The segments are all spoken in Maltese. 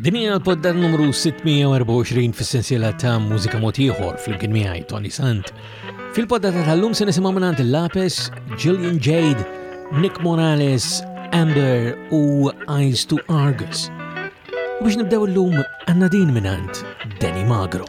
Din hija l-podda numru 624 fis-sensiela ta' mużika mod ieħor flimkien miegħi Tony Sant. Fil-podda ta' tal-lum se nisimgħu mingħand Lapes, Gillian Jade, Nick Morales, Amber u Eyes to Argus. U biex nibdew l-lum għandna din mingħand Danny Magro.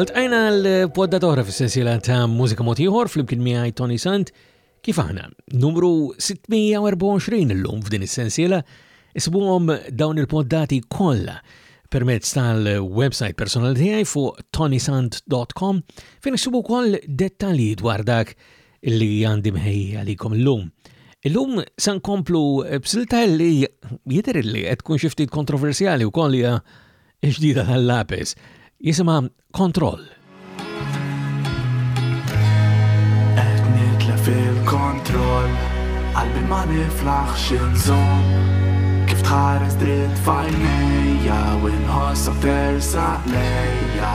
Għaltqajna l-podda toħra fis-sensiela ta' mużika motiħor fl-imkien miegħi Tony Sant kif aħna numru 624 illum f'din is-sensiela isbuhom dawn il-poddati kollha permezz tal-website personali tiegħi fuq tonysant.com fejn issibu wkoll dettalji dwar dak illi għandi mħejja għalikom l-lum. Illum san komplu b'silta li jidher li qed tkun xi ftit kontroversjali wkoll hija ġdida tal-lapis. Jisimha Kontroll. Qed nitla fil-kontroll, qalbi ma niflaħx inżomm. Kif tħares dritt fajnejja u nħossa fersa lejja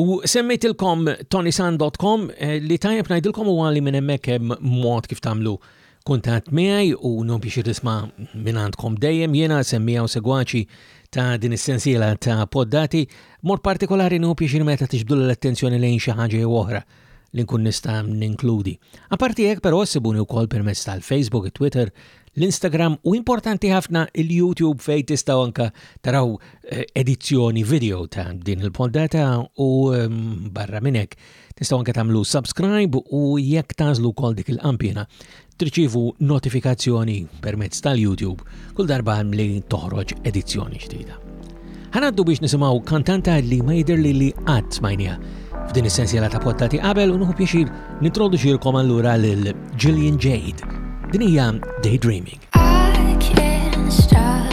U semmejtilkom tonisan.com eh, li tajjeb ngħidilkom u għalli minn hemmhekk hemm mod kif tagħmlu kuntatt miegħi u non biex irrisma' minn għandkom dejjem jiena semmija u segwaċi ta' din is-sensiela ta' poddati, mod partikolari non biex meta tixbdu l-attenzjoni lejn xi ħaġa jew oħra li nkun nista' ninkludi. Aparti hekk però ssibuni wkoll permezz tal-Facebook, it-Twitter, l-Instagram u importanti ħafna il-YouTube fej tistgħu anka taraw eh, edizzjoni video ta' din il-poddata u ehm, barra minn hekk tistgħu anka tagħmlu subscribe u jekk tażlu wkoll dik il-qampina Tirċievu notifikazzjoni permezz tal-YouTube kull darba li toħroġ edizzjoni ġdida. Ħanaddu biex nisimgħu kantanta li ma jidher li li qatt smajnija f'din is-sensiela ta' pottati qabel u nħu pjaċir nintroduċilkom allura lil Gillian Jade. Din hija Daydreaming. I can't stop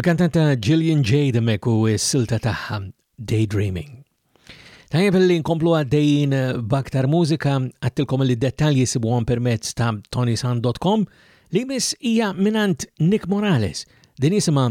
Il-kantanta Gillian Jade mek u s-silta tagħha Daydreaming. Tajjeb li nkomplu għaddejjin baktar mużika għattilkom li dettalji sibuhom permezz ta' tonisan.com li mis hija minant Nick Morales din jisimha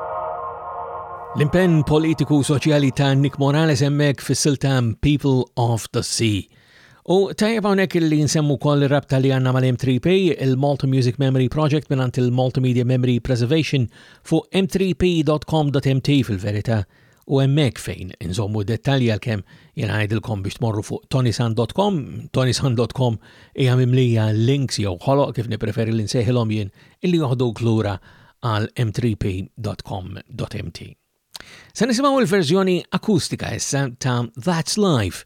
L-impenn politiku soċjali ta' Nick Morales hemmhekk fis-silta People of the Sea. U tajjeb hawnhekk li nsemmu wkoll rabta li għandna mal-M3P, il-Malta Music Memory Project mingħand il-Multimedia Memory Preservation fuq m3p.com.mt fil-verità u hemmhekk fejn inżommu dettalji għalkemm jien ngħidilkom biex tmorru fuq tonisan.com, tonisan.com hija mimlija links jew ħoloq kif nippreferi li nsejħilhom jien illi joħdu klura għal m3p.com.mt. Se nisimgħu l-verżjoni akustika issa ta' That's Life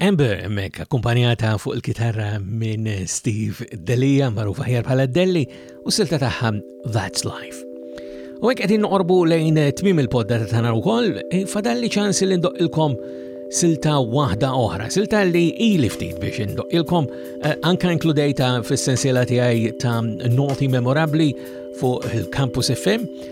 Amber mek akkumpanjata fuq il-kitarra minn Steve Delia magħruf aħjar bħala Delli u silta tagħha That's Life. U hekk qegħdin noqorbu lejn tmiem il-podda ta' tagħna wkoll, e, fadalli ċans li ndoqqilkom silta waħda oħra, silta li ili ftit biex indoqilkom eh, anka inkludejta fis-sensiela tiegħi ta' noti memorabli fuq il-Campus FM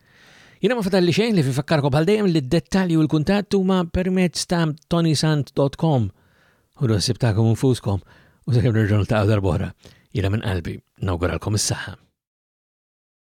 Jiena ma fadalli xejn li fifakkarkom bħal dejjem li d-dettalji u l-kuntatt huma permezz ta' tonysant.com u l-ħsib tagħkom infuskom u sakemm nerġgħu niltaqgħu darb'oħra. Jiena minn qalbi nawguralkom is-saħħa.